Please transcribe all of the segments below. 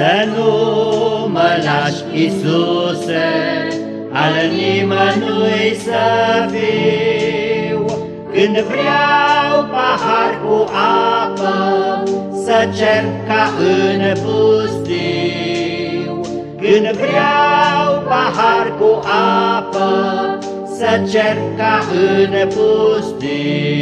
Să nu mă lași, Iisuse, al nimănui să fiu, Când vreau pahar cu apă, să cer ca în pustiu. Când vreau pahar cu apă, să cer ca în pustiu.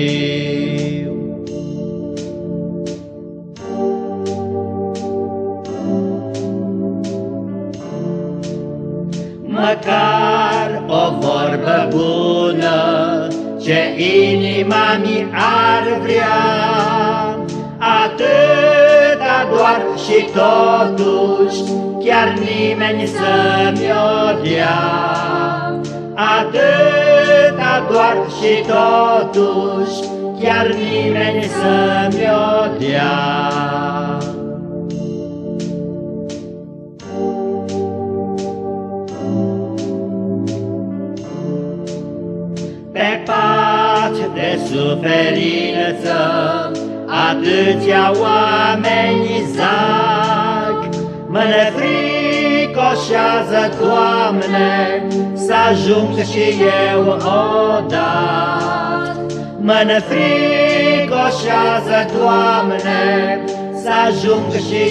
Măcar o vorbă bună ce inima mi ar vrea, atâta doar și totuși chiar nimeni să-mi-o dea. Atâta doar și totuși chiar nimeni să-mi-o dea. Suferință atâția oameni zac, mă nefricoșează, Doamne, să ajung și eu odată. Mă nefricoșează, Doamne, să ajung și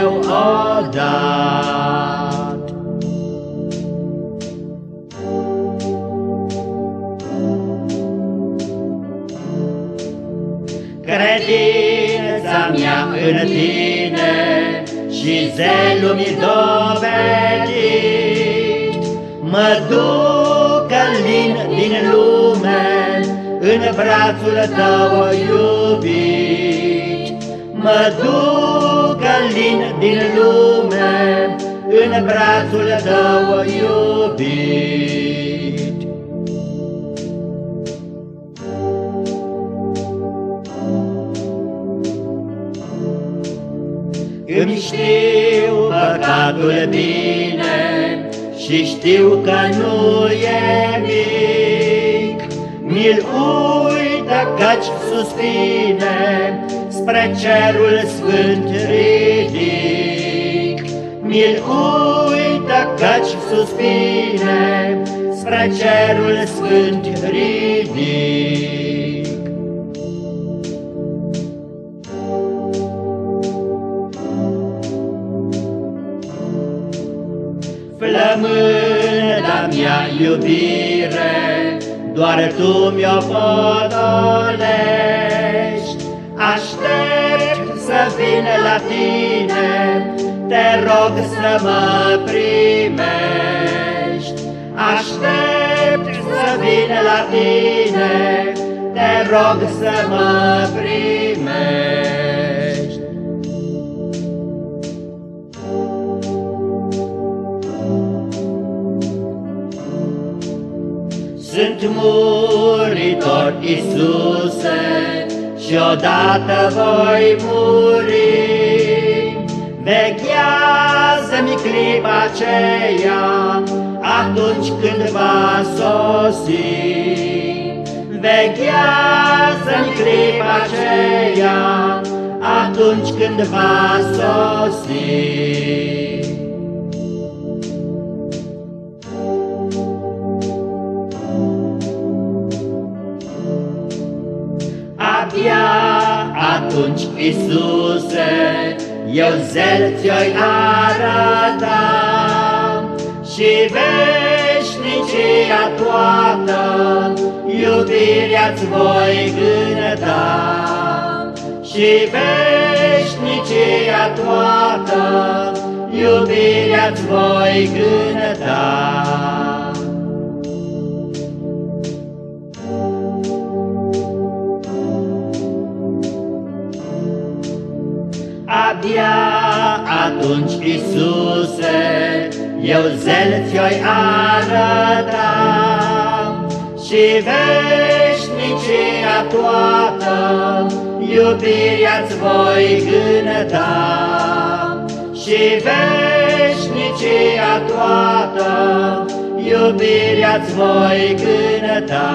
eu odată. Credința mea în tine și zelul mi dovedit, Mă duc lin din lume în brațul tău iubit. Mă duc lin din lume în brațul tău iubit. Îmi știu păcatul bine și știu că nu e mic. Mi-l uită căci suspine spre cerul sfânt ridic. Mi-l uită căci suspine spre cerul sfânt ridic. Flămânda mea iubire, doar tu mi-o potolești. Aștept să vin la tine, te rog să mă primești. Aștept să vin la tine, te rog să mă primești. Sunt muritor, Iisuse, și odată voi muri. Veghează-mi clipa aceea, atunci când va sosi. Veghează-mi clipa aceea, atunci când va sosi. Abia atunci, Iisuse, eu zel ți-oi arăta Și veșnicia toată iubirea-ți voi gânăta Și veșnicia toată iubirea-ți voi gânăta atunci, Iisuse, eu zel ți-oi arăta Și veșnicia toată iubirea-ți voi gânăta Și veșnicia toată iubirea-ți voi gânăta